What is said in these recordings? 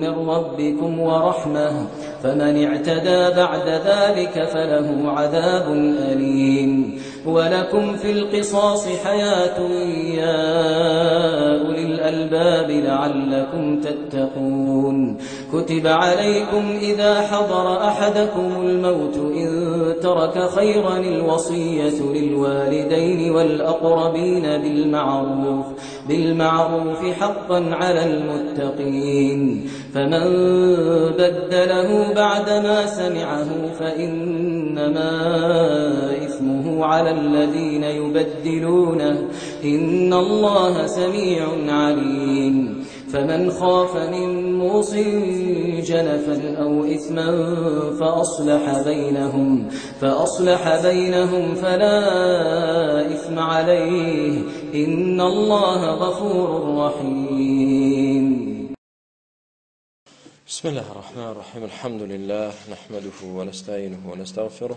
من ربكم ورحمة فمن اعتدى بعد ذلك فله عذاب أليم ولكم في القصاص حياة يا أولي الألباب لعلكم تتقون كتب عليكم إذا حضر أحدكم الموت إن ترك خيرا الوصية للوالدين والأقربين بالمعروف بالمعروف حقا على المتقين فمن بدله بعدما سمعه فإنما إثمه إنه على الذين يبدلونه إن الله سميع عليم فمن خاف من موص جنفا أو إثما فأصلح بينهم, فأصلح بينهم فلا إثم عليه إن الله غفور رحيم بسم الله الرحمن الرحيم الحمد لله نحمده ونستعينه ونستغفره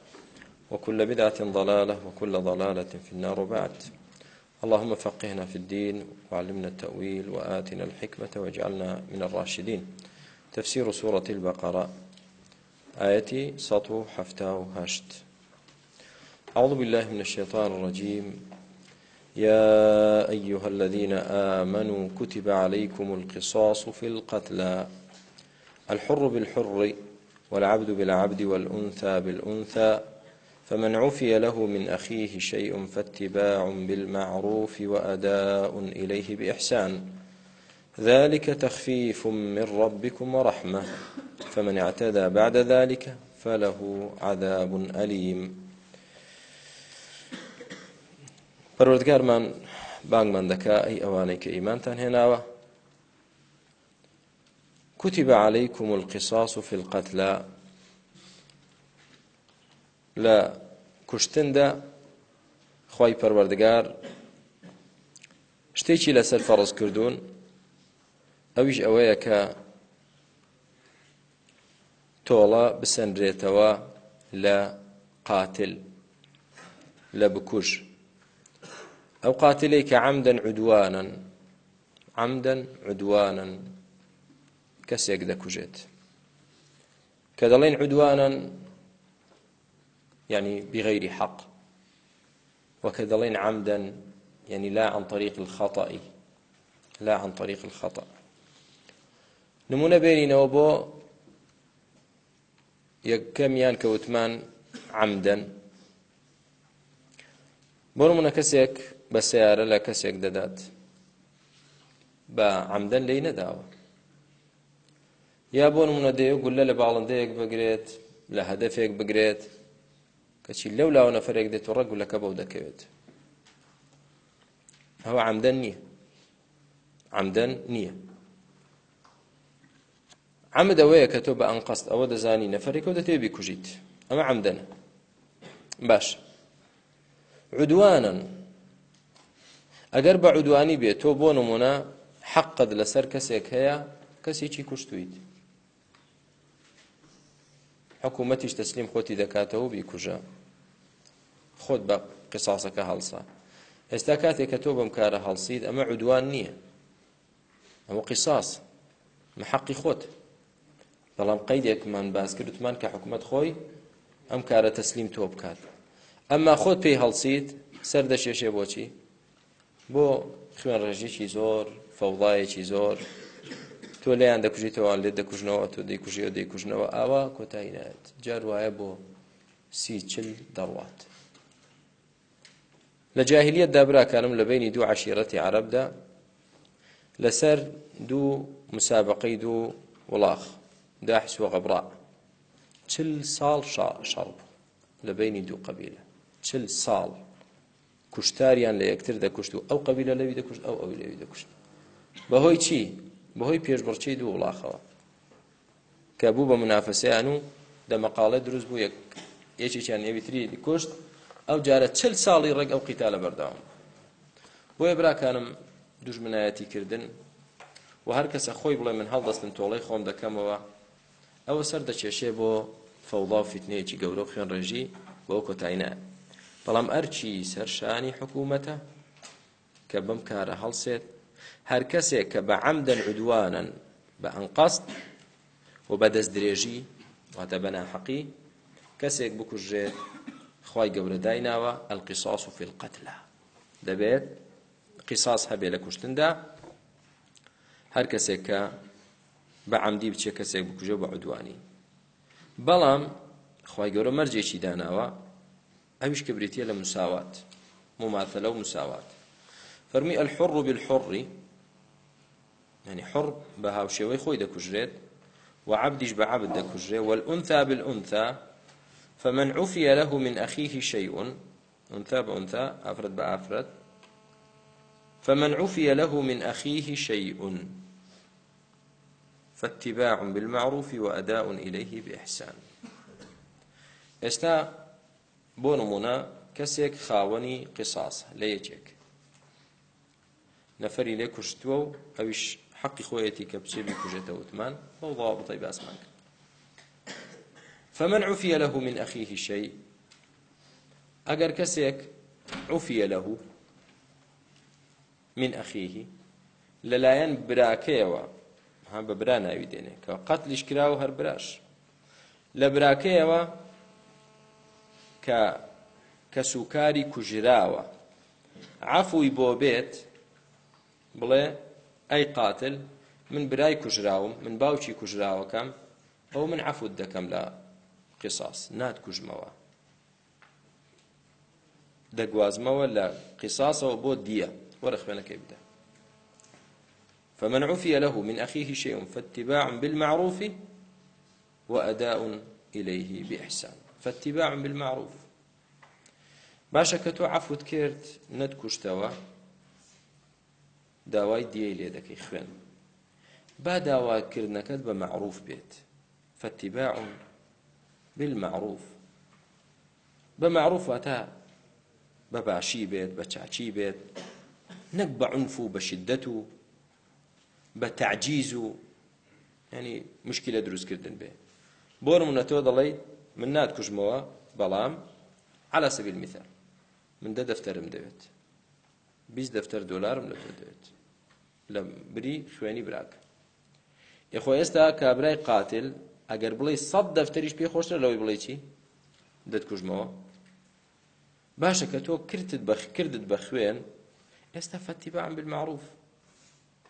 وكل بدعة ضلالة وكل ضلالة في النار وبعد اللهم فقهنا في الدين وعلمنا التأويل وآتنا الحكمة واجعلنا من الراشدين تفسير سورة البقرة آيتي سطو حفتاو هاشت أعوذ بالله من الشيطان الرجيم يا أيها الذين آمنوا كتب عليكم القصاص في القتلى الحر بالحر والعبد بالعبد والأنثى بالأنثى فمن عفي له من أخيه شيء فاتباع بالمعروف وأداء إليه بإحسان ذلك تخفيف من ربكم ورحمة فمن اعتدى بعد ذلك فله عذاب أليم پەروەردگارمان بانگمان دەکا ئەی ئەوانەی کە ئیمانتان هێناوە کوتیبە عەلەیکم القصاص في القتلى لە کوشتندا خی پەروەردگار شتێکی لەسەر فەڕز کردوون ئەویش ئەوەیە کە تۆڵە بسەندرێتەوە لە قاتل لە بکوش ئەو قاتلێک کە عەمدەن عودوانن عەمدەن عودوانن کەسێک دەکوژێت کە دەڵێن عودوانن يعني بغير حق وكدلين عمدا يعني لا عن طريق الخطأ لا عن طريق الخطأ نمونە بێرینەوە بۆ یەکەمیان کەوتمان عمدەن بۆ نمونە کەسێک بە سیارە لە کەسێک دەدات بە عمدەن لی نەداوە یا بۆ نمونە دەیە گولە لە باڵندەیەک بگرێت لە هەدەفێک بگرێت کەچی لەو لاوە نەفرێک دێت و ڕەگوولەکە بەو دەکەوێت ئەوە عمدەن نییە عمدەن نییە عمد ئەوەیە کە تۆ بە ئەنقەست ئەوە دەزانی نەفرێکەوە دەتێ بیکوژیت ئەمە عمدەنە باش عدوانن ئەگەر بە عدوانی بێت تۆ بۆ نمونە حەقت لەسەر کەسێک هەیە کەسێکی کوشتویت حکوومەتیش تەسلیم خۆتی دەکاتەوە بیکوژە خۆت بە قساسەکە هەڵسا ئێستا کاتێک کە تۆ بەم کارە هەڵسید ئەمە عودوان نییە ئەوە قیساس محەقی خۆت بەڵام قەیدێکمان باس کردوتمان کە حکوومەت خۆی ئەم کارە تەسلیم تۆ بکات ئەمما خۆت پێی هەڵسید سەر دەشێشێ بۆچی بۆ خوێن ڕێژێکی زۆر فەوڵایەکی زۆر تۆ لەیان دەکوژیتەوە لێ دەکوژنەوە تۆ دەیکوژیەوە دەیکوژنەوە ئاوا کۆتایی نایەت جار وایە بۆ سی چل دەڕوات لە جاهلیت دابراکانم لە بینی دوو عشیرەتی عربدا لەسەر دوو مسابقەی دوو وڵاخ داحس و غەبرا چل ساڵ شەڕ لە بینی دوو قەبیلە چل ساڵ کوشتاریان لە یەکتر دەکوشت و ئەو قەبیلە لەوی دەکوشت ئەو ئەوی لەوی دەکوشت بەهۆی چی بەهۆی پێشبڕچەی دوو وڵاخەوە کە بوو بە منافەسەیان و دەمەقالە دروست بوو یەکێکیان ئێویتری کشت ئەو جارە چل ساڵی ڕێک ئەو قیتا لە بەرداوم بۆیە براکانم دوژمنایەتی کردن و هەر کەسە خۆی بڵێ من هەڵدەستن تۆڵی خۆم دەکەمەوە ئەوە سەر دەچێشێ بۆ فەوڵا و فیتنەیەکی گەورە و خوێن ڕێژی بۆ ئەو کۆتاییە بەڵام ئەرچی سەرشانی حکوومەتە کە بەم کارە هەڵسێت هەر کەسێک کە بە عەمدەن عدوانن بە ئەنقەست و بە دەست درێژی واتە بە ناحەقی کەسێک بکوژێت خی گەورە دایناوە ئەلقیساس و فیلقەتلا دەبێت قیساس هەبێ لە کوشتندا هەر کەسێک کە بە عەمدی بچێ کەسێک بکوژێ بە عدوانی بەڵام خی گەورە مەرجێکی داناوە ئەویش کە بریتە لە مساوات مماثلە و مساوات فەرمی ئەلحڕ و بالحڕی يعني حر بهاوشێوەی خۆی دەکوژرێت وعبدش بعبد دەکوژێ والأنثى بالأنثى فمن عفي له من أخيه شيء أنثى بأنثى أفرد بأفرد فمن عفي له من أخيه شيء فاتباع بالمعروف وأداء إليه بإحسان ئێستا بۆ نمونە کەسێک خاوەنی قساس لە یەکێک نەفەری لێ کوشتووە و ئەویش حەقی خۆیەتی کە بچێ بکوژێتە وتمان بەڵڵا بڵی باسمان کرد فمن عفی له من أخيه شيء ئەگەر کەسێک عفی له من أخيه لەلایەن براکەیەوە ها بە برا ناوی دێنێ کە قەتلیش کرا و هەر براش لە براکەیەوە کە کە سوکاری کوژراوە عفوی بۆ بێت بڵێ ئەی قاتل من برای کوژراوم من باوکی کوژراوەکەم ئەو من عفوت دەکەم لە قساس ناتکوژمەوە دەگوازمەوە لە قساسەوە بۆ دیە وەرە خوێنەکەی بدە فمن عفي له من أخيه شيء فاتباع بالمعروف وأداء إليه بإحسان فاتباع بالمعروف باشا كتو عفوت كرت ندكشتوا داوای دیەی لێ دەکەی خوێن با داواکردنەکەت بە مەعروف بێت فەتیباع بالمەعروف بە مەعروف واتە بە باشی بێت بە چاچی بێت نەک بە عنف و بە شدەت و بە تعجیز و ینی مشکلە دروستکردن بێ بۆ نمونە تۆ دەڵێیت من ناتکوژمەوە بەڵام على سبيل المثال من ده دفترم دەوێت 20 دفتر دلارم لە تۆ دەوێت لە بری خوێنی براک یخۆ ئێستا کابرای قاتل ئەگەر بڵێ سەد دەفتەریش پێ خۆشتە لەوەی بڵێ چی دەتکوژمەوە باشە کە تۆ کردت بەخکردت بە خوێن ئێستا فەتیبان بالمعروف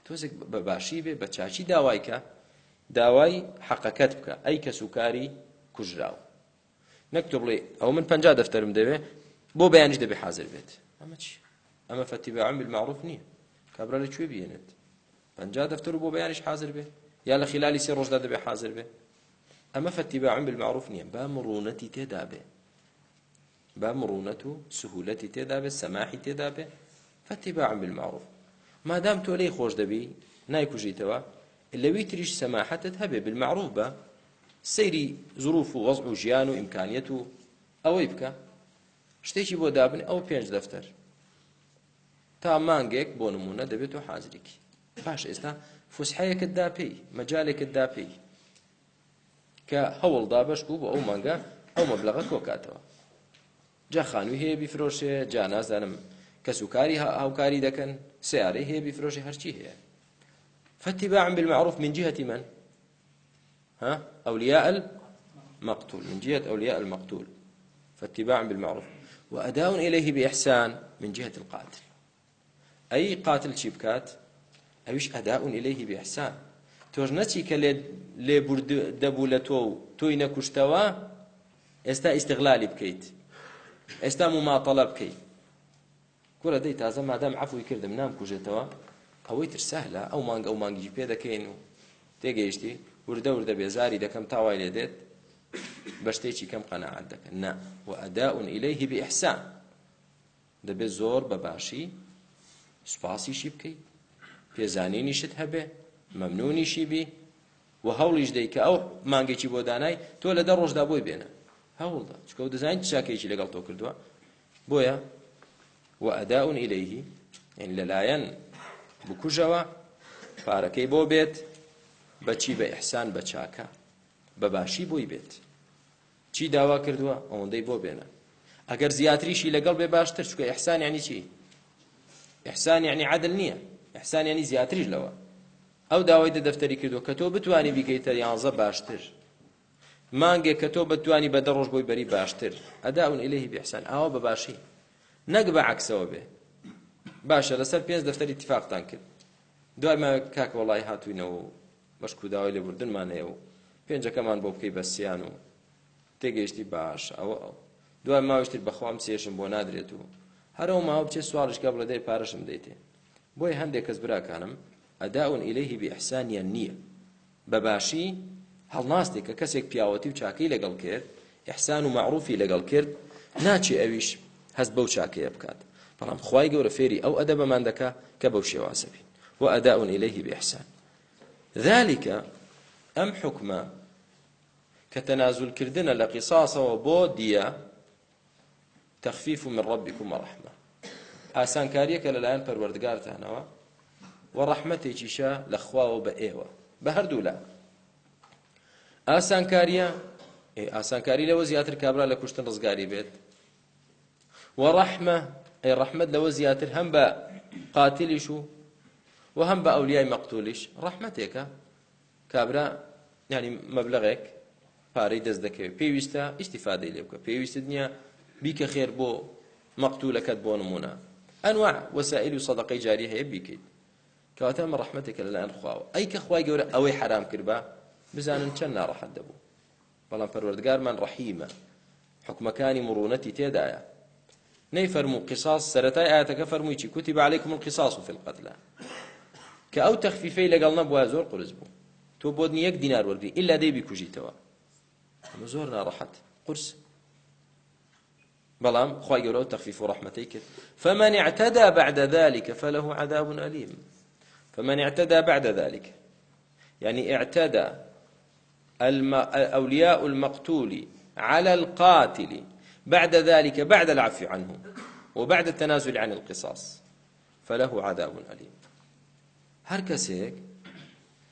تۆزێک بە باشی بێ بە چاچی داوایکە داوای حەقەکەت بکە ئەی کە سوکاری کوژراو نەک تۆ بڵێ ئەو من پنج دەفتەرم دەوێ بۆ بەیانش دەبێ حاضر بێت ئەمە چی ئەمە فەتیبان بالمعروف نییە کابرا لەکوێ بێنێت پجا دەفتەر بۆ بەیانش حاضر بێ یا لە خلالی سێ ڕۆژدا دەبێ حاضر بێ ئەمە فەتیباعم بالمعروف نییە با مڕونەتی تێدا بێ با مڕونەت و سهولەتی تێدا بێ سەماحی تێدا بێ فەتیباعم بالمعروف مادام تۆ لەی خۆش دەبی نایکوژیتەوە لەوی تریش سەماحەتت هەبێ بالمعروف بە سەیری زروف و وەزع و ژیان و ئیمکانیەت و ئەوەی بکە شتێکی بۆ دابن ئەو پێنج دەفتەر تا مانگێک بۆ نمونە دەبێت و حازریکی پاش ئێستا فسحەیەکت دا پێی مەجالێکت دا پێی کە هەوڵدا بەش بوو بۆ ئەو مانگە ئەو مەبلغە کۆکاتەوە جا خانووی هەیە بیفرۆشێ جا نازانم کەس و کاری هاوکاری دەکەن سیارەی هەیە بیفرۆشی هەرچی هەیە فاتباع بالمعروف من جهة من ها أولياء المقتول من جهة أولياء المقتول فاتباع بالمعروف وأداء إليه بإحسان من جهة القاتل ئەی قاتل چی بکات ئەویش ئەداون ئیلەیهی بێحسان تۆش نەچی کە لێ دەبوو لە تۆ و تۆی نەکوشتەوە ئێستا ئیسیغلالی بکەیت ئێستا مماتەڵە بکەیت کوڕە دەی تازە مادام عفوی کردم نامکوژێتەوە ئەوەی ترسەهلا ئەو مانگ ئەو مانگی پێ دەکەین و تێگەیشتی وردە وردە بێزاری دەکەم تاوای لێ دێت بە شتێکی کەم قەنەعات دەکەن نا و ئەداون ئیلەیهی بئیحسان دەبێت زۆر بەباشی سوپاسیشی بکەیت پێزانینیشت هەبێ مەمنونیشی بی و هەوڵیش دەی کە ئەو مانگێکی بۆ دانای تۆ لە دە ڕۆژدا بۆی بێنە هەوڵدا چکە و دەزانین چاکێکی لەگەڵ تۆ کردووە بۆیە و ئەداون ئیلەیهی یعنی لەلایەن بکوژەوە پارەکەی بۆ بێت بەچی بە ئیحسان بە چاکە بەباشی بۆی بێت چی داوا کردووە ئەوەندەی بۆ بێنە ئەگەر زیاتریشی لەگەڵ بێ باشتر چکە ئیحسان یعنی چی احسان یعنی عدل نییە احسان ینی زیاتریش لەوە ئەو داوای دە دەفتەری کردووە کە تۆ بتانی بیکەیتە یانزە باشتر مانگێک کە تۆ بتانی بەدە ڕۆژ بۆی بەری باشتر ئەدا ئەوون ئیلهی بحسان ئاوا بەباشی نەک بە عکسەوە بێ باشە لەسەر پێنج دەفتەری اتفاقتان کرد دوای ما کاک وڵی هاتوینەوە بەشکو داوای لێ بردنمانەیە و پێنجەکەمان بۆ بکەی بەسییان و تێگەیشتی باش ئەوە دوای ماوەشتی بەخوام سێشم بۆ نادرێت و هەرەوە ماوە بچێ سوالشکە بڵێ دەی پارەشم دەیتێ بۆی هەندێک کەس براکانم ئەداون ئیلەیهی بئحسانیان نییە بەباشی هەڵناستێک کە کەسێک پیاوەتی و چاکەی لەگەڵ کرد ئەحسان و معروفی لەگەڵ کرد ناچێ ئەویش هەست بەو چاکەیە بکات بەڵام خی گەورە فێری ئەو ئەدە بەمان دەکا کە بەو شێوازە بین و ئەداون ئیلەیهی بئحسان ذلكە ئەم حکمە کە تەنازولکردنە لە قیساسەوە بۆ دیە تەخفیف و من ڕبیکم و ڕەحمە ئاسانکاریەکە لەلایەن پەروەردگارتانەوە و ڕەحمەتێکیشە لە خواوە بە ئێوە بە هەردوو لە ئاسانکاریە ئاسانکاری لەوە زیاتر کابرا لە کوشتن ڕزگاری بێت و ڕەحمە ئەی ڕەحمەت لەوە زیاتر هەم بە قاتلیش و و هەم بە ئەولیای مەقتولیش ڕەحمەتێکە کابرا ینی مەبلغێک پارەی دەست دەکەوێت پێویستە ئیشتیفادەی لێ بکە پێویستە دنیا بیکە خێر بۆ مەقتولەکەت بۆ نمونە ئەنوا وەسائل و سەدەقەی جاری هەیە بیکەیت کەواتە ئەمە ڕەحمەتێکە لەلایەن خواوە ئەی کە خوای گەورە ئەوەی حرام کرد بە بزانن چەند ناڕەحەت دەبوو بەڵام پەروەردگارمان ڕەحیمە حکومەکانی مڕونەتی تێدایە نەی فەرموو قساس سەتای ئاەتەکە فەرمووی چی کوتی بەعلیکم قساس و فقەتلا کە ئەو تەخفیفەی لەگەڵ نەبووە زۆر قرس بوو تۆ بۆ یەک دینار وەرگری ئللا دەیبی کوژیتەوە ئەمە زۆر ناڕەحەت قرس بەڵام خی گەورە تەخفیف و ڕحمەتی کرد فمن اعتدى بعد ذلك فله عذاب أليم فمن اعتدى بعد ذلك يعني اعتدى الم... أولياء المقتول على القاتل بعد ذلك بعد العفو عنه وبعد التنازل عن القصاص فله عذاب أليم هەر کەسێک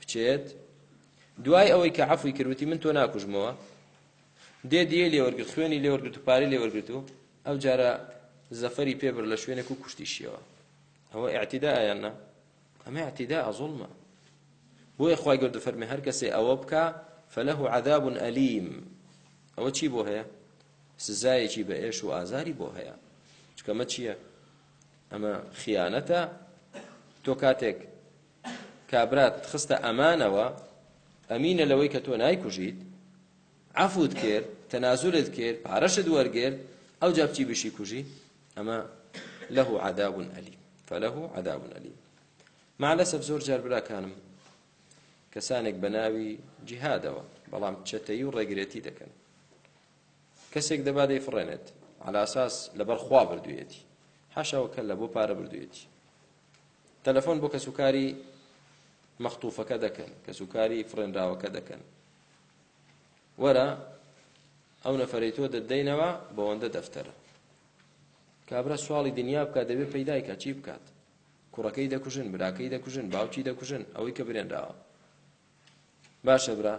بچێت دوای ئەوەی کە عفوی کردوتی من تۆ ناکوژمەوە دێ دیێ لێوەرگرت خوێنی لێوەرگرت و پارەی لێوەرگرت و ئەو جارە زەفەری پێبر لە شوێنێک و کوشتیشیەوە ئەوە ئاعتیدایانە ئەمە ئاعتیدا ئەزڵمە بۆیە خی گەور دەفەرمی هەر کەسێ ئەوە بکە فەلەه عذاب ئەلیم ئەوە چی بۆ هەیە سزایەکی بە ئێش و ئازاری بۆ هەیە چکەمە چییە ئەمە خیانەتە تۆ کاتێک کابرات خستە ئەمانەوە ئەمینە لەوەی کە تۆ نایکوژیت عفوت کرد تەنازولت کرد پارەشت وەرگرد ئەو جا بچی بشی کوژی ئەمە لەه عدابون ئەلی فەلەه عدابون ئەلی مالەسەب زۆر جار براکانم کەسانێک بە ناوی جیهادەوە بەڵام چەتەی و ڕێگرێتی دەکەن کەسێک دەبا دەیفڕێنێت علاساس لەبەر خوا بردوێتی حەشەوەکە لە بۆ پارە بردوێتی تەلەفۆن بۆ کەسوکاری مەختوفەکە دەکەن کەسوکاری فڕێنراوەکە دەکەن وەرە ئەو نەفەری تۆ دەدەینەوە بەوەندە دەفتەرە کابرا سواڵی دنیا بکات دەبێت پەیدایکە چی بکات کوڕەکەی دەکوژن براکەی دەکوژن باوکی دەکوژن ئەوەی کە برێنراوە باشە برا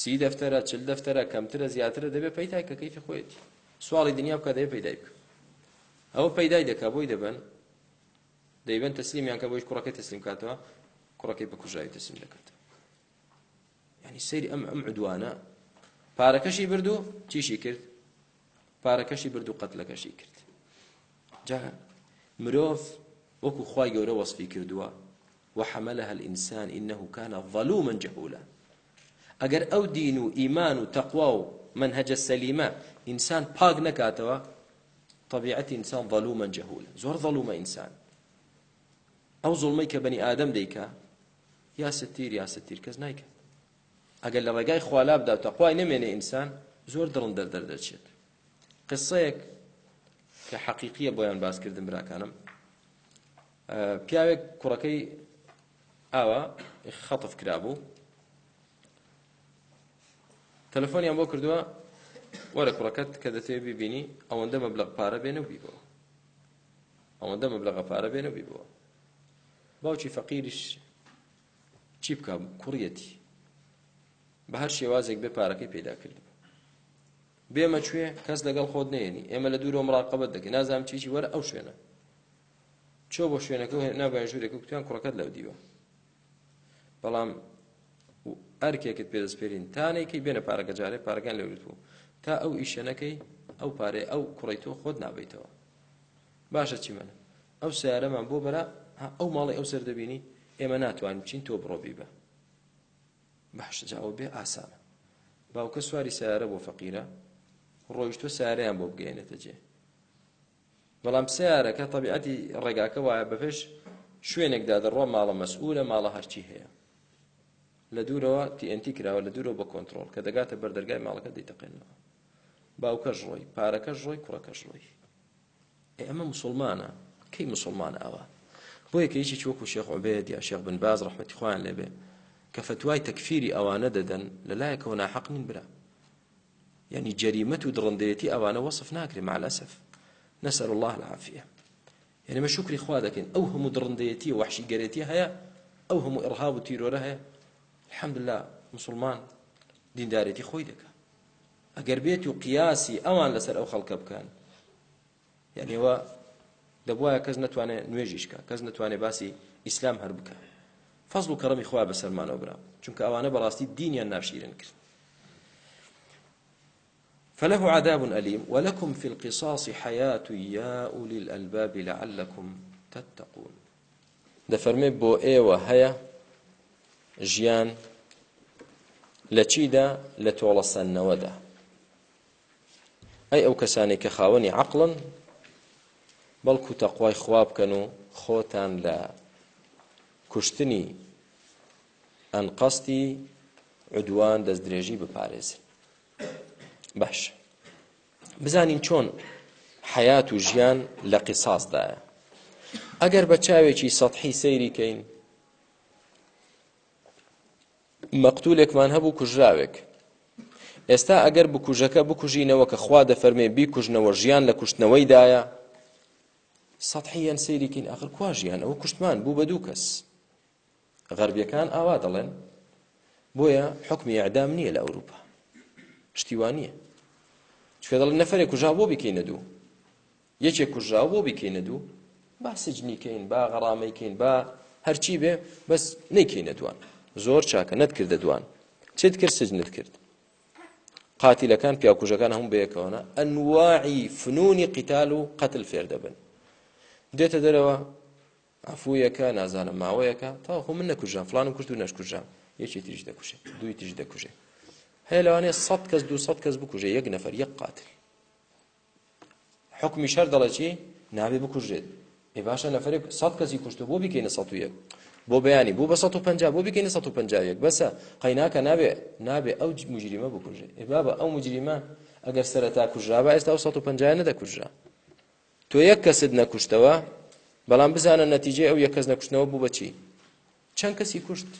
سی دەفتەرە چل دەفتەرە کەمترە زیاترە دەبێت پەیدایکە کەیفی خۆیەتی سواڵی دنیا بکات دەبێت پەیدای بکە ئەوە پەیدای دەکا بۆی دەبن دەیبن تەسلیمیان کە بۆیش کوڕەکەی تەسلیم کاتەوە کوڕەکەی بە کوژاوی تەسلیم دەکات ینی سەیری ئەم ئەم عدوانە پارەکەشی برد و چیشی کرد پارەکەشی برد و قەتلەکەشی کرد جا مرۆڤ وەکو خی گەورە وەصفی کردووە وحملها الإنسان إنه كان ظلوما جهولا ئەگەر ئەو دین و ئیمان و تەقوا و منهجە سەلیمە ئینسان پاک نەکاتەوە طبیعەت ئینسان ظلوما جهولا زۆر ظلومە ئینسان ئەو زڵمەی کە بەنی ئادەم دەیکا یا ستیر یا ستیر کەس نایکە ئەگەر لە ڕێگای خوالا بدا و تەخوای نمێنێ ئینسان زۆر دڵن دەردەر دەچێت قسەیەک کە حەقیقیە بۆیان باسکردن براکانم پیاوێک کوڕەکەی ئاوە خەتف کرابوو تەلەفۆنیان بۆ کردووە وەرە کوڕەکەت کە دەتەوێت ببینی ئەوەندە مەبلغ پارە بێنە بیبەوە ئەوەندە مەبلغە پارە بێنە بیبەوە باوکی فەقیریش چی بکە کوڕەتی بە هەر شێوازێک بێ پارەکەی پیدا کرد بێمە کوێ کەس لەگەڵ خۆت نێنی ئێمە لە دوورۆ مراقبەت دەکەن نازام چیچی وەرە ئەو شوێنە چۆ بۆ شوێنەکە نابای ژوورێک کوتیان کوڕەکەت لەو دیوە بەڵام ئەرکێکت پێدەستپێرین تانێکی بێنە پارەکە جارێ پارەکان لەوت بوو تا ئەو ئیشەنەکەی ئەو پارێ ئەو کوڕی تۆ خۆت نابیتەوە باشە چی منە ئەو سیارەمان بۆ بەرە ئەو ماڵی ئەو سەردەبینی ئێمە ناتوانین بچین تۆ بڕۆبی بە بەحشجاوە بێ ئاسامە باوکە سواری سیارە بۆ فەقیرە ڕۆیشتۆ سیارەیان بۆ بگەێنێتە جێ بەڵام سیارەکە تەبیعەتی ڕێگاکە وایە بەپێش شوێنێکدا دەڕۆ ماڵە مەسئولە ماڵە هەرچی هەیە لە دوورەوە تیئنتی کراوە لە دوورەوە بە کۆنتترۆل کە دەگاتە بەردەرگای ماڵەکە دەیتەقێنەوە باوکەش ڕۆی پارەکەش ڕۆی کوڕەکەش ڕۆی ئەمە مسلمانە کەی مسلمانە ئەوە بۆ یەکەیکی چوەکو شێخ عبێت یا شێخ بن باز ڕحمەتی خۆیان لێبێ کە فتوای تەکفیری ئەوانە دەدەن لەلایەکەوە ناحق نین برا یعنی جەریمەت و دڕندەیەتی ئەوانە وەصف ناکرێ مالەسف نەسەر الله العافیە یعنی مە شکری خوا دەکەین ئەو هەموو دڕندەیەتی وحشی گەرێتی هەیە ئەو هەموو ئڕهاب و تیرۆرە هەیە الحەمدلله مسلمان دیندارێتی خۆی دەکە ئەگەر بێت و قیاسی ئەوان لەسەر ئەو خەڵکە بکەن یعنیەوە دەبواە کەس نتوانێت نوێژیشکە کەس نتوانێت باسی ئیسلام هەر بکە فەزڵ و کەڕەمی خوا بەسەرمانەوە برا چونکە ئەوانە بەڕاستی دینیان ناشیرن کرد فله عذاب أليم ولكم في القصاص حياة يا أولي الألباب لعلكم تتقون دفرمي بو ايوه هيا ژیان لە چیدا لە تۆڵەسەنەوەدا ئەی ئەو کەسانی کە خاوەنی عقلن بەڵکو تەقوای خواب بکەن و خۆتان لە کوشتنی ئەنقەستی عدوان دەست درێژی بپارێزن باش بزانین چۆن حیات و ژیان لە قیساسدایە ئەگەر بە چاوێکی سەحی سەیری کەین مەقتولێکمان هەبوو کوژراوێک ئێستا ئەگەر بکوژەکە بکوژینەوە کە خوا دەفەرمێ بیکوژنەوە ژیان لە کوشتنەوەیدایە سەحیان سەیریکەین ئەخر کوا ژیان ئەوە کوشتمان بوو بە دوو کەس غەربیەکان ئاوا دەڵێن بۆیە حکمی ئەعدام نییە لە ئەوروپا شتیوانییە چێ دەڵێن نەفرێک کوژا بۆ بکەینە دوو یەکێک کوژا بۆ بکەینە دوو با سجنیکەین با غەڕامەیکەین با هەرچی بێ بەس نەیکەینە دوان زۆر چاکە نەتکردە دوان چێت کرد سجنت کرد قاتیلەکان پیاکوژەکان هەموو بەیەکەوەە ئەنواعی فنونی قیتال و قەتل فێر دەبن دێتە دەرەوە ئەفوویەکە نازانم ماوەیەەکە تاخۆ من نەکوژان فلانم کرد و نەشکوژان یەکی تریش دەکوژێ دوی تریش دەکوژێ هەیە لەوانێ سەد کەس دو سەد کەس بکوژێ یەک نەفەر یەک قاتل حکمی شەر دەڵێ چی نابێ بکوژێت ێ باشە نەفرێک سەد کەسی کوشت بۆ بکەینە سە یەک بۆ بەیانی بوو بە 150 بۆ بکەینە 150 بەسە قەیناکە نابێ نابێ ئەو مجریمە بکوژێ ێ بابە ئەو مجریمە ئەگەر سەرەتا کوژرا بە ئێستا ئەو 150 نەدەکوژرا تۆ یەک کەست نەکوشتەوە بەڵام بزانە نەتیجێ ئەو یەک کەس نەکوشتنەوە بوو بەچی چەند کەسی کوشت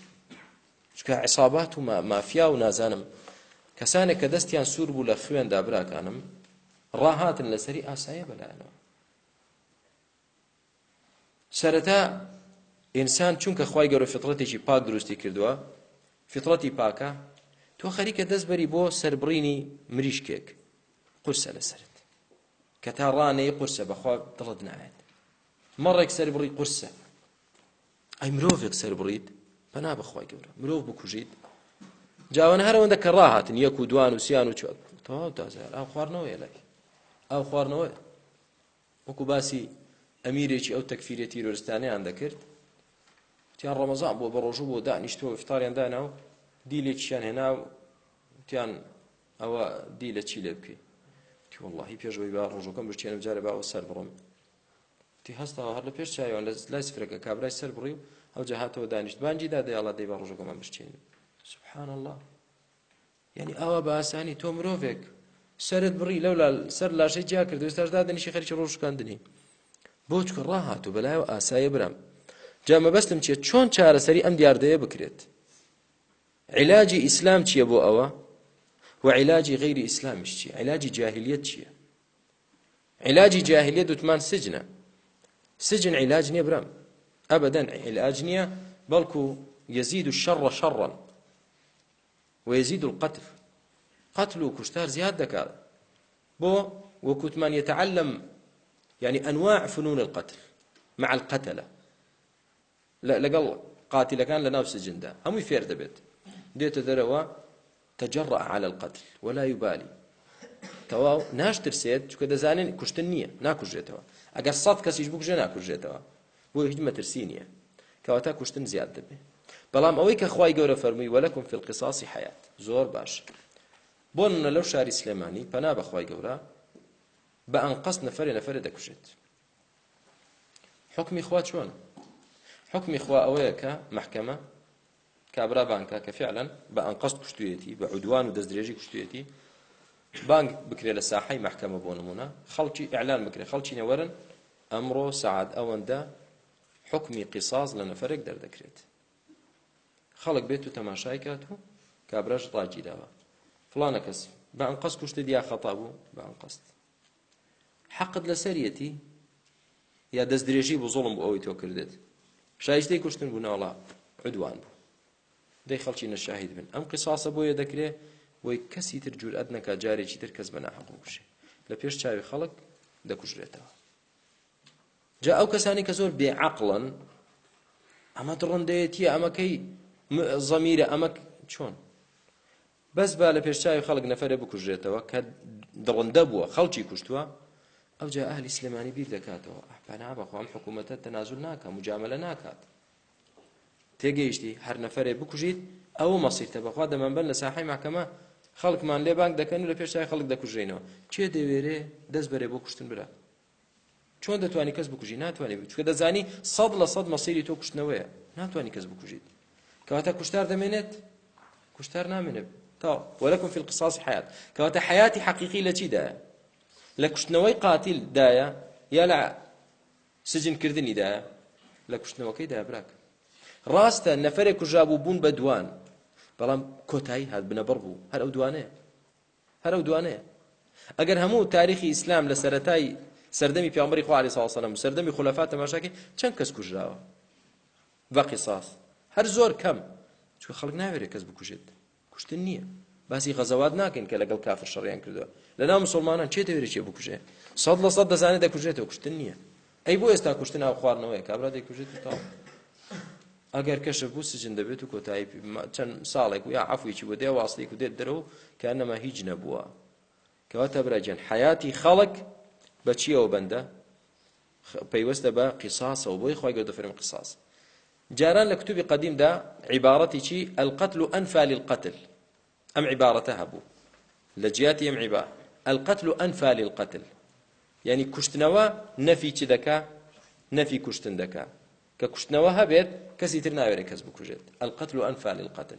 چکە عیسابات و مافیا و نازانم کەسانێک کە دەستیان سوور بوو لە خوێندا براکانم ڕاهاتن لەسەری ئاسایە بەلایەنەوە سەرەتا ئینسان چونکە خی گەورە فطرەتێکی پاک دروستی کردووە فطرەتی پاکە تۆ خەریکە دەستبەری بۆ سربڕینی مریشکێک قورسە لەسرت کە تا ڕانەی قورسە بەخوا دڵت نایێت مەڕێک سەر بڕی قورسە ئەی مرۆڤێک سەر بڕیت بەنا بەخوای گەورە مرۆڤ بکوژیت جاوان هەرەوەندە کە ڕاهاتن یەک و دوان و سییان و چ تەواو تازار ئەو خواردنەوەی لای ئەو خواردنەوە وەکو باسی ئەمیرێکی ئەو تەکفیرێتی تیرۆرستانیان دەکرد تیان ڕەمەزان بۆ بە ڕۆژوو بۆ دانیشتەوە فتاریان دانا و دیلێکیان هێنا و تیان ئەوە دی لە چی لێ بکەیت تی وڵی پێشەوەی با ڕۆژەکەم بچێنم جارە باوە سەر بڕم کوتی هەستا هەر لە پێش چاویان لە لای سفرەکە کابرای سەر بڕی و ئەو جاهاتەوە دانیشتبانجی دا دەیڵە دەی بە ڕژگۆمە بشتێن سبحان الله یعنی ئەوە بە ئاسانی تۆ مرۆڤێک سرت بڕی لەو سەر لاشەی جیا کرد ئێستاش دادنیشی خەرکی ڕۆژکاندنی بۆچکە ڕاهاتوو بەلایەوە ئاسایە برم جامە بەستم چیە چۆن چارەسەری ئەم دیاردەیە بکرێت علاجی ئیسلام چییە بۆ ئەوە و علاجی غیری ئیسلامیش چیە علاجی جاهلیت چییە علاجی جاهلیت دوتمان سجنە سجن علاج نییە برم ئەبدەن علاج نییە بەڵکو يزيد الشر شرا ويزيد القتل قتل وكشتار زياد دكار بو وكنت من يتعلم يعني أنواع فنون القتل مع القتلة لا لقل قاتل كان لنا في سجن ده هم يفير دبت ديت دروا تجرأ على القتل ولا يبالي تواو ناش ترسيت شو كده زانين كشتنية ناكش جيتوا ئەگەر سەد کەسیش بکوژێ ناکوژێتەوە بۆ هیچ مەترسی نییە کەواتە کوشتن زیاد دەبێ بەڵام ئەوەی کە خی گەورە فەرمووی وەلەکم فی القصاصی حیات زۆر باش بۆ نە لەو شاری سلێمانی پەنا بەخوای گەورە بە ئەنقەس نەفرێ نەفرە دەکوشێت حکمی خوا چۆن حکمی خوا ئەوەیە کە محکەمە کابرا بانکە کە فعلا بە ئەنقەست کوشتویەتی بە عودوان و دەستدرێژی کوشتویەتی بانگ بکرێت لە ساحەی محکەمە بۆ نمونە خەڵکی ئەعلان بکرێت خەڵکی نەوەرن ئەمڕۆ سعات ئەوەندە حکمی قیساز لە نەفرێک دەردەکرێت خەڵک بێت و تەماشای کات و کابراش ڕاجی داوە فلانە کەس بە ئەم قەست کوشتی دیا خەتا بوو بە ئەم قەست حەقت لە سەرەتی یا دەست درێژی بۆ زۆڵم بۆ ئەوەی تۆ کردێت شایستەی کوشتن بوو ناڵا عدوان بوو دەی خەڵکی نەشاهید بن ئەم قیساسە بۆیە دەکرێت وەی کەسی تر جورئەت نەکا جارێکی تر کەس بە ناحەق بکوژێ لە پێش چاوی خەڵک دەکوژرێتەوە جا ئەو کەسانی کە زۆر بێعقڵن ئەمە ڕندەیەتیە ئەمەکەی زەمیرە ئەمە چۆن بەس با لە پێشچوی خەڵک نەفرە بکوژێتەوە کە دڕندە بووە خەڵکی کوشتووە ئەو جا ئاهلی سلمانی بیر دەکاتەوە ئەپانا بەخوام حکوومەتە تەنازول ناکە مجاملە ناکات تێگەیشتی هەر نەفرێ بکوژیت ئەو مەسیرتە بەخوا دەمەبەر لە ساحی ماکەمە خەڵکمان لێ بانگ دەکەن و لە پێشای خەڵک دەکوژێنەوە کێ دەوێرێ دەست بەرێ بۆ کوشتن برا چۆن دەتوانانی کەس بکوژی ناتوانێ چکە دەزانی سەد لە سەد مەسیری تۆ کوشتنەوەیە ناتوانانی کەس بکوژیت کەواتە کوشتار دەمێنێت کوشتار نامێنێت تا وەلەکم فی القصاص حیات کەواتە حیاتی حقیقی لە چیدایە لە کوشتنەوەی قاتیل دایە یا لە سجنکردنیدایە لە کوشتنەوەکەی دابراک ڕاستە نەفرێک کوژابوو بوون بە دوان بەڵام کۆتایی هات بنە بڕ بوو هەر ئەو دوانەیە هەر ئەو دوانەیە ئەگەر هەموو تاریخی ئیسلام لە سەرەتای سەردەمی پیامبری خوا علیه السلام سەردەمی خلفا تەماشاکە چەند کەس کوژراوە بە قیساس هەر زۆر کەم چونکە خەڵک ناوێرێ کەس بکوژێت کوشتن نییە باسی غەزەوات ناکەین کە لەگەڵ کافر شەڕیان کردووە لە ناو مسلمانان چێ دەوێت چێ بکوژێ سەد لە سەد دەزانێت دەکوژێتەوە کوشتن نییە ئەی بۆ ئێستا کوشتن ناو خواردنەوەی کابرا دەیکوژێت تا ئەگەر کەشە بوو سجن دەبێت و کۆتایی چەند ساڵێک و یا عفویی بۆ دێ واستێک و دێت دەرەوە کە نەما هیچ نەبووە کەواتە برەجێن حیاتی خەڵک بە چیەوە بەندە پەیوەستە بە قیساسە و بۆی خۆی گەدەفرم قساس جاران لە کتوبی قدیمدا عیبارەتی چی القتل أنفى للقتل ئەم عیبارەتە هەبوو لە جیاتی ئەم عیبا القتل أنفى للقتل یعنی کوشتنەوە نەفی چی دەکا نەفی کوشتن دەکات کە کوشتنەوە هەبێت کەسی تر ناوێت کەس بکوژێت ئەلقەتل و ئەنفال القتل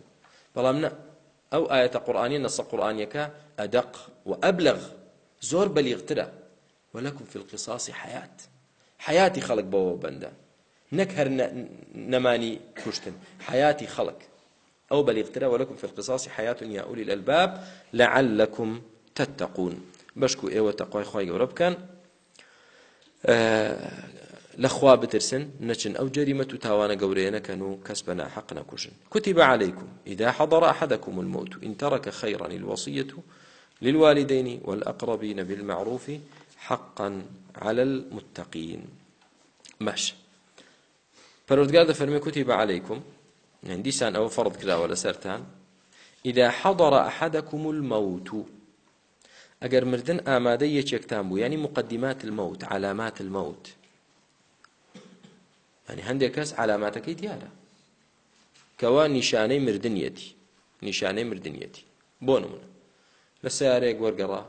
بەڵام نە ئەو ئاەتە قورآانی نەسە قورآانیەکە ئەدەق و ئەبلغ زۆر بەلیغترە وەلەکم فی القصاصی حیات حیاتی خەڵک بەوە بەندە نەک هەر نەمانی کوشتن حیاتی خەڵک ئەو بەلیغترە وەلەکم فی القصاصی حیات یا ئولی الألباب لعلكم تتقون بەشک و ئێوە تەقوای خی گەورە بکەن لەخوا بترسن نەچن ئەو جەریمەت و تاوانە گەورەیە نەکەن و کەس بە ناحەق نەکوژن كتب عليكم إذا حضر أحدكم الموت إن ترك خيرا الوصية للوالدين والأقربين بالمعروف حقا على المتقين ماشي پەرۆودگار دەفەرمی کوتیب عەلەیکم دیسان ئەوە فەرض کراوە لەسەرتان ئیدا حەضر ئەحەدەکم المەوت ئەگەر مردن ئامادە یەکێکتان بوو ینی مقدمات المەوت علامات المەوت ئەنی هەندێک کەس علاماتەکەی دیارە کەوا نیشانەی مردنیەتی نیشانەی مردنیەتی بۆ نمونە لە سیارەیەک وەرگەڕا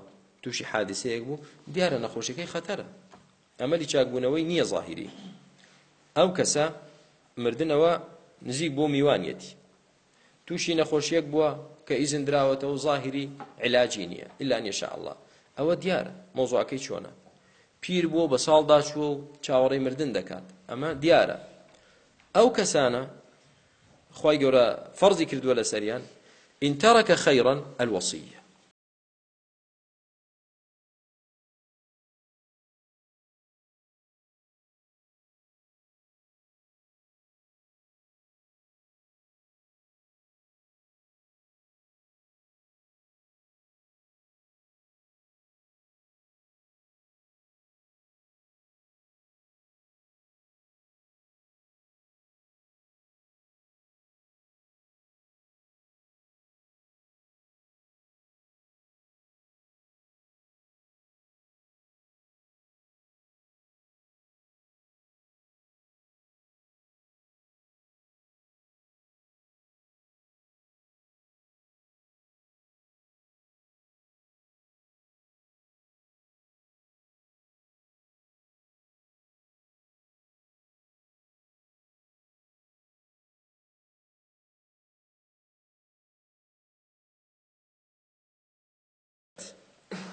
تووشی حادیسەیەک بوو دیارە نەخۆشیەکەی خەتەرە ئەمەلی چاکبوونەوەی نییە زاهری ئەو کەسە مردنەوە نزیک بۆ میوانیەتی تووشی نەخۆشیەک بووە کە ئیزندراوەتەوە زاهری علاجی نییە ئللا نیێشە الله ئەوە دیارە مۆزوعەکەی چۆنە پیر بووە بە ساڵ داچووە و چاوەڕی مردن دەکات ئەمە دیارە ئەو کەسانە خی گەورە فەرزی کردووە لە سەریان ئینتەڕەکە خەیڕەن ئەلوەسیە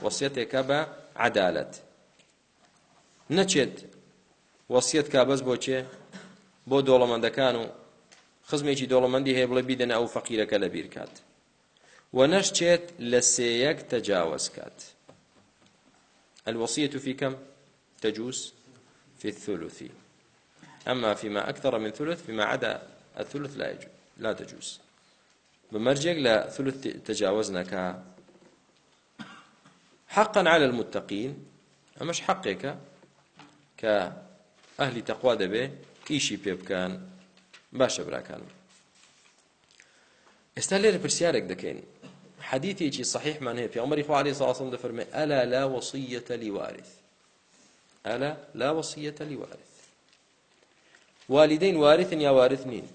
وەسیەتێکە بە عدالەت نەچێت وەسیەت کا بەس بۆ چێ بۆ دۆڵەمەندەکان و خزمێکی دۆڵەمەندی هەیە بڵێ بیدەنە ئەو فەقیرەکە لە بیرکات و نەشچێت لە سێیەک تەجاوز کات الوصية في كم تجوز في الثلث أما فيما أكثر من ثلث فيما عدا الثلث لا يجوز لا تجوز بمرجك لا ثلث تجاوزنا حقا على المتقين ئەمەش حەقێکە کە ئەهلی تەخوا دەبێ ئیشی پێ بکەن باشە براکان ئێستا لێرە پرسیارێک دەکەین حەدیثێکی صحیحمان هەیە پێغەمبەری خوا عەلەیهی سەڵاسم دەفەرمێ ئەلا لا وەصیەتە لیوارث ئەلا لا وەصیەتە لیوارث والیدەین وارثن یا وارث نین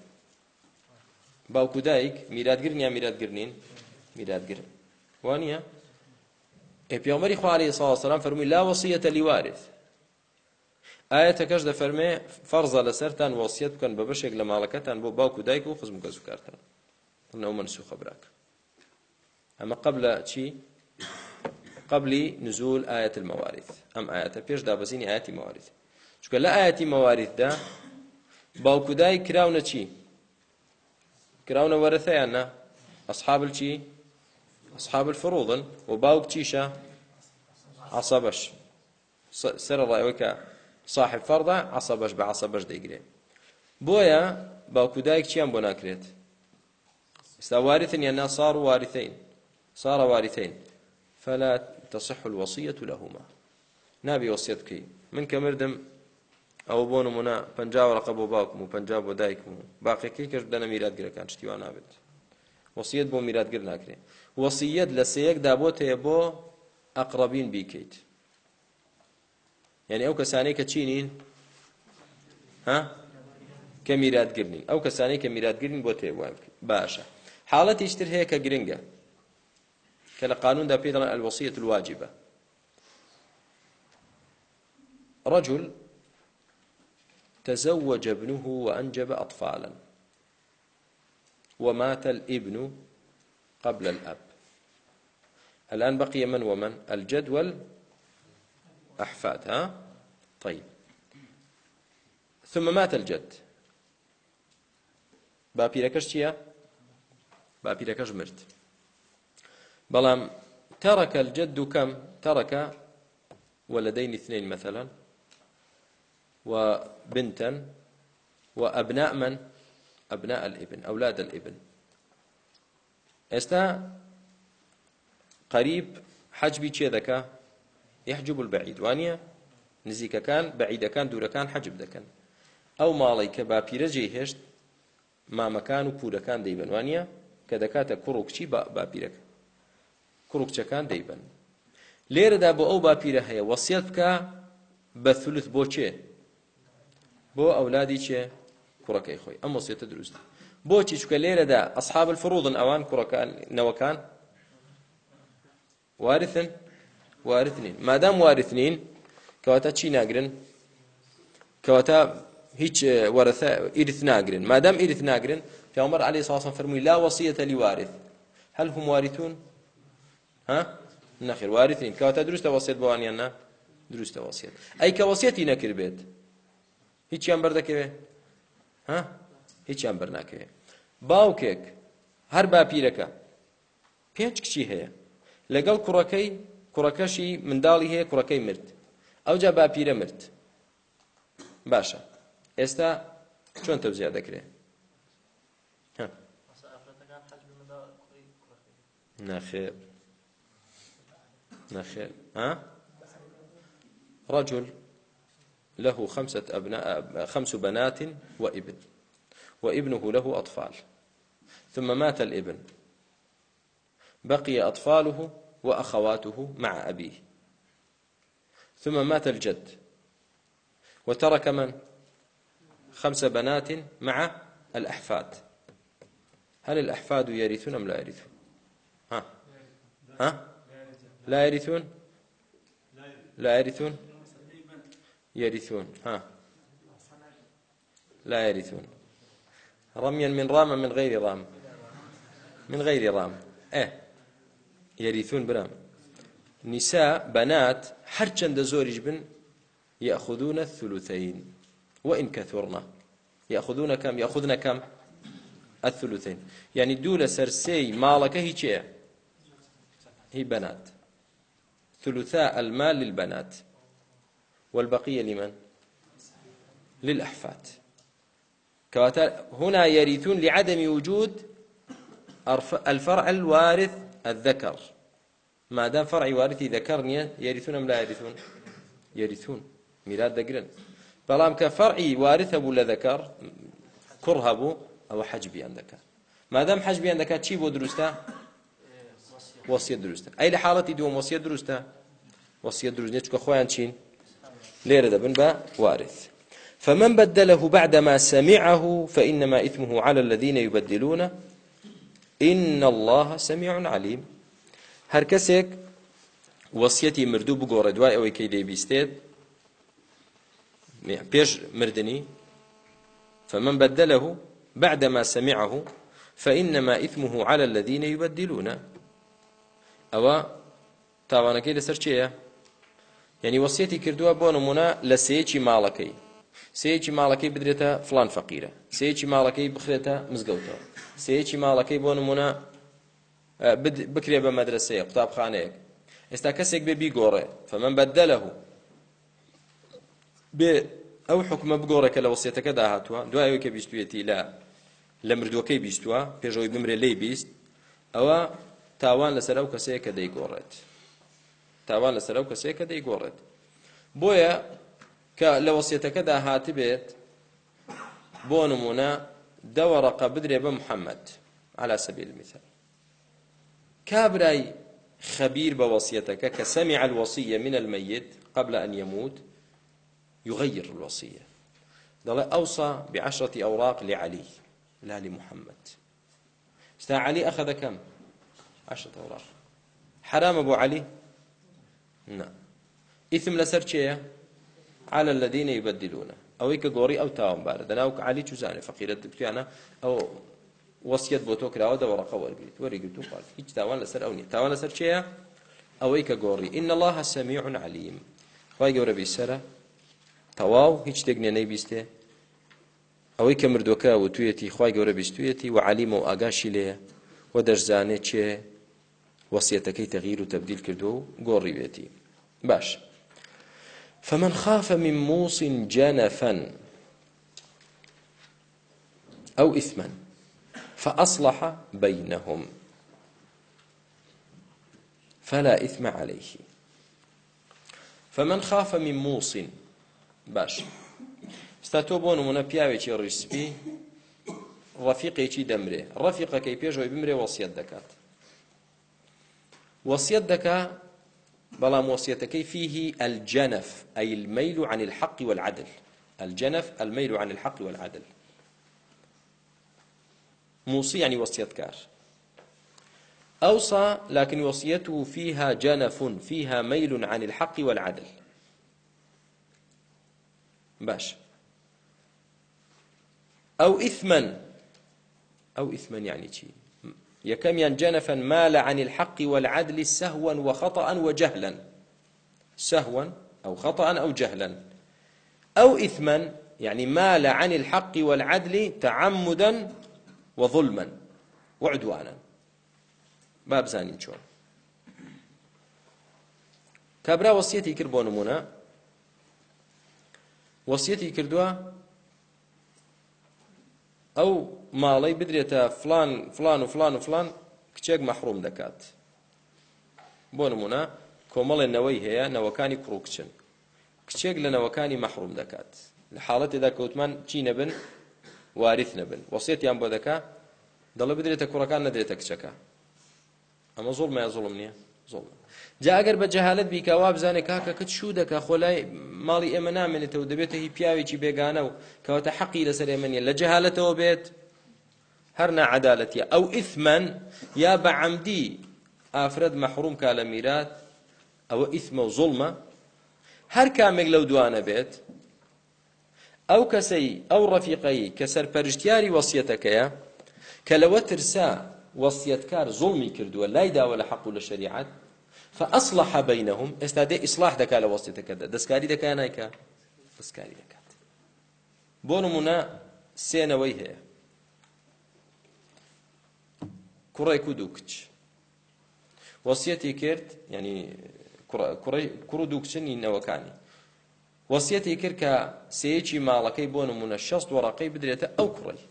باوکو دایک میرادگرن یا میرادگرنین میرادگرن وانە پیامبری خواه علیه صلی الله فرمی لا وصیت لوارث آیت کش دفرمه فرض لسرتان وصیت بکن ببشک لمالکتان بو باوکو دایکو خزم گزو کارتان انه منسوخ براک اما قبل چی قبل نزول آية الموارث أم آية بيش دابزيني آية موارث شكو لا آية موارث دا باوكو داي كراونا چي كراونا ورثيانا أصحاب الچي أصحاب الفروض وباوك تيشا عصبش سر الله وكا صاحب فرضة عصبش بعصبش ديقري بويا باوكو دايك تيان بونا كريت استا وارث يعني صار وارثين صار وارثين فلا تصح الوصية لهما نابي وصيتك من كمردم ئەوە بۆ نمونە پنج ڕقە بۆ باوکم و پنج بۆ دایکم و باقیەکەی کەش بدەنە میراتگرەکان شتیوان نابێت وەسیەت بۆ میراتگر ناکرێت وەسیەت لە سەیەکدا بۆ تەیە بۆ ئەقڕەبین بیکەیت یعنی ئەو کەسانەی کە چینین ها کە میراتگرنین ئەو کەسانەی کە میراتگرین بۆ تێ باشە حاڵەتی شتر هەیە کە گرنگە کە لە قانوندا پێ دەڵێن الوصية الواجبة رجل تزوج ابنه وأنجب أطفالا ومات الابن قبل الأب الآن بقي من ومن الجد والأحفاد ها طيب ثم مات الجد باپیرەکەش چییە؟ باپیرەکەش مرد. بەڵام تەڕەکە الجد و کەم تەڕەکە ولدين اثنين مثلا وبنتا وأبناء من؟ أبناء الابن أولاد الابن ئێستا قەریب حەجبی چێ دەکا یحجب البعید وانە نزیکەکان بەعیدەکان دوورەکان حەجب دەکەن ئەو ماڵی کە باپیرە جێهێشت مامەکان و پورەکان دەیبن وانە کە دەکاتە کوڕکچی باپیرەکە کوڕکچەکان دەیبن لێرەدا بۆ ئەو باپیرە هەیە وەسیەت بکە بە ثلث بۆ چێ بۆ ئەولادی چێ کوڕەکەی خۆی ئەم وەسیێتە دروستە بۆچی چکە لێرەدا ئەصحاب الفروضن ئەوان کوڕەکان نەوەکان وارثن وارثنین مادام وارثنین کەواتە چی ناگرن کەواتە هیچ وەرەثە ئیرث ناگرن مادام ئیرث ناگرن پێغەمبەر عەلەیهی سەڵاسم فەرمووی لا وەسیەتە لیوارث هەل هوم وارثون ها نەخیر وارثین کەواتە دروستە وەسیەت بەوانیان نا دروستە وەسیەت ئەی کە وەسیەتی نەکرد بێت هیچیان بەردەکەوێت ها هیچیان بەرناکەوێ باوکێک هەر باپیرەکە پێنج کچی هەیە لەگەڵ کوڕەکەی کوڕەکەشی منداڵی هەیە کوڕەکەی مرد ئەوجا باپیرە مرد باشە ئێستا چۆن تەوزیع دەکرێت نخير نخير ها رجل له خمسة أبناء خمس بنات وابن وابنه له أطفال ثم مات الابن بقي أطفاله وأخواته مع أبيه ثم مات الجد وترك من خمس بنات مع الأحفاد هل الأحفاد يرثون أم لا يرثون ها ها لا يرثون لا يرثون يرثون ها لا يرثون رميا من رامة من غير رام من غير رام ئێ يرثون برام نساء بنات هەرچەندە زۆریش بن يأخذون الثلثين وإن كثرنا يأخذون كم يأخذنا كم الثلثين يعني دولة سرسي مالك هي هي بنات ثلثاء المال للبنات والبقية لمن للأحفاد كواتا هنا يرثون لعدم وجود الفرع الوارث الذكر ما دام فرع وارثي ذكرني يرثون أم لا يرثون يرثون ميلاد دقرن بلام كفرعي وارث أبو لذكر كرهبو أو حجبي عندك ما دام حجبي عندك تشي بو درسته وصية درسته أي لحالتي دوم وصية درسته وصية درسته چكو خوان چين ليرة دبن با وارث فمن بدله بعدما سمعه فإنما إثمه على الذين يبدلونه إن الله سميع عليم هر كسك وصيتي مردو بقور دواء ويكي دي بيستيد بيش مردني فمن بدله بعدما سمعه فإنما إثمه على الذين يبدلونه أو تاوانەکەی لەسەر چێە یعنی وەسیەتی کردووە بۆ نمونە لە سەیەکی ماڵەکەی سەیەکی ماڵەکەی بدرێتە فلان فەقیرە سەیەکی ماڵەکەی بخرێتە مزگەوتەوە سەیەکی ماڵەکەی بۆ نمونە بکرێ بە مەدرسەیە قوتابخانەیەک ئێستا کەسێک بێ بیگۆڕێ فمن بەدەلەه بێ ئەو حکومە بگۆڕێکە لە وەسێتەکە داهاتوە دوایەوە کە بیستوێتی لە لە مردوەکەی بیستوە پێشەوەی بمرێ لی بیست ئەوە تاوان لەسەر ئەو کەسەیە کە دەیگۆڕێت تاوان لەسەر ئەو کەسەیە کە دەیگۆڕێت بۆیە کە لە وەسیەتەکەدا هاتی بێت بۆ نمونە دەوەڕقە بدرێ بە محەممەد على سبيل المثال كابراي خبير بوصيتك كسمع الوصية من الميت قبل أن يموت يغير الوصية ضل أوصى بعشرة أوراق لعلي لا لمحمد استا علي أخذ كم عشرة أوراق حرام أبو علي نعم إثم لسر على الذين يبدلون ئەوەی کە گۆڕی ئەو تاوانبارە دەناو کە علی چوزانێ فەقیرە دتیانە ئەو وەسیەت بۆ تۆ کراوە دەوەڕقە وەرگیت وەرەگرت و قال هیچ تاوان لەسەر ئەو نیە تاوان لەسەر چەیە ئەوەی کە گۆڕی ئین الله سەمیع علیم خی گەورە بیسەرە تەواو هیچ شتێک نێنەی بیستێ ئەوەی کە مردوەکە و تویەتی خی گەورە بیستویەتی و علیمە و ئاگاشی لێە وە دەرزانێت چێ وەسیەتەکەی تەغیر و تەبدیل کردو و گۆڕی بێتی باش. فمن خاف من موص جنفا أو إثما فأصلح بينهم فلا إثم عليه فمن خاف من موص باش ستا بۆ نمونە پیاوێکی ڕیسپی ڕەفیقێکی دەمرێ ڕەفیقەکەی پێشەوەی بمرێ وەسیەت دەکات وەسیەت دەکا بەڵام وەسیەتەکەی فيه الجنف أي الميل عن الحق والعدل الجنف الميل عن الحق والعدل موصي يعني وصيتكار أوصى لكن وصيته فيها جنف فيها ميل عن الحق والعدل باش أو إثما أو إثما يعني شيء یەکەمیان جەنەفەن مال عن الحق والعدل سهوا وخطأ وجهلا سهوا أو خطأ أو جهلا أو إثما يعني مال عن الحق والعدل تعمدا وظلما وعدوانا باب زانين شون کابرا وەسیەتی کرد بۆ نمونە وەسیەتی کردووە ئەو ماڵی بدرێتە فلان فلان و فلان و فلان کچێک مەحروم دەکات بۆ نمونە کۆمەڵێنەوەی هەیە نەوەکانی کوڕکچن کچێک لە نەوەکانی مەحروم دەکات لە حاڵەتێدا کەوتمان چی نەبن واریث نەبن وەسیەتیان بۆ دەکا دەڵێ بدرێتە کوڕەکان نەدرێتە کچەکە ئەمە زۆڵ مای زوڵم نییە زۆڵ جا ئەگەر بە جەهالت بیکەوا بزانێ کاکەکەت شو دەکە خۆلای ماڵی ئێمە نامێنێتەوە دەبێتە هی پیاوێکی بێگانە و کەواتە حەقی لەسەر ئێمەنیە لە جەهالەتەوە بێت هەر نەعەدالەتیە ئەو ئیثمەن یا بە عەمدی ئافرەت مەحروم کا لە میرات ئەوە ئیثمە و زوڵمە هەر کامێک لەو دوانە بێت ئەو کەسەی ئەو ڕەفیقەی کە سەرپەرشتیاری وەسیەتەکەیە کە لەوە ترسا وەسیەتکار زوڵمی کردووە لای داوە لە حەق و لە شریعەت فأصلح بينهم استادي إصلاح دكا لوسط كذا دسكاري دكا نايكا دسكاري دكات بونمونا سينوي هي کوڕێک و دوو کچ وەسیەتی کرد ینی کوڕ و دوو کچنی نەوەکانی وەسیەتی کرد کە سەیەکی ماڵەکەی بۆ نمونە شەست وەڕەقەی بدرێتە ئەو کوڕی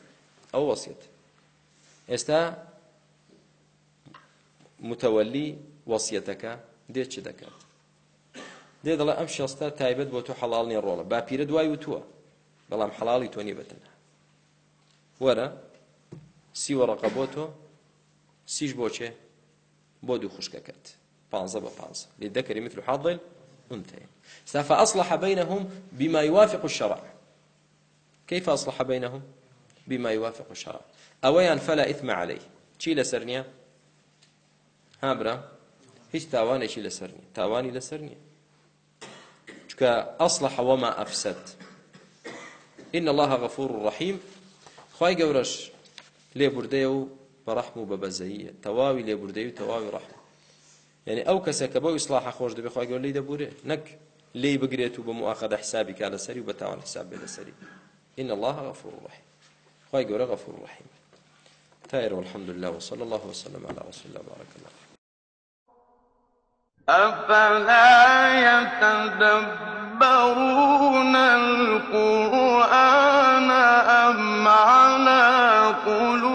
ئەو وەسیەت ئێستا متەوەلی وەسیەتەکە دێت چ دەکات دێ دەڵێ ئەم شەستە تایبەت بۆ تو حەڵال نیە ڕۆڵە با پیرە دوای وتووە بەڵام حەڵاڵی تۆنی بەتەنە وەرە سی وەڕقە بۆ تۆ سیش بۆچێ بۆ دوو خوشکەکەت پ بە پ لدەکەری مثل حاضل أنتين فأصلح بينهم بما يوافق الشرع كيف أصلح بينهم بما يوافق الشرع أويان فلا إثم عليه چی لەسەر نییە هابرا هیچ تاوانێکی لەسەر نیە تاوانی لەسەر نییە چکە ئەسڵە حەوەما ئەفسەت إن الله غفور ڕحیم خی گەورەش لێبوردەیە و بە ڕەحم و بەبەزەیە تەواوی لێبوردەی و تەواوی ڕەحم یعنی ئەو کەسێک کە بە ئیسلاح خۆش دەبێ خوا گەورە لی دەبورێ نەک لی بگرێت و بە مواخەدە حسابی کا لەسەری و بە تاوان حساب بێ لەسەری إن الله غفور رحيم خواهي قوله غفور رحيم تائر والحمد لله وصلى الله وسلم على رسول الله بارك الله أفلا يتدبرون القرآن أم على قلوب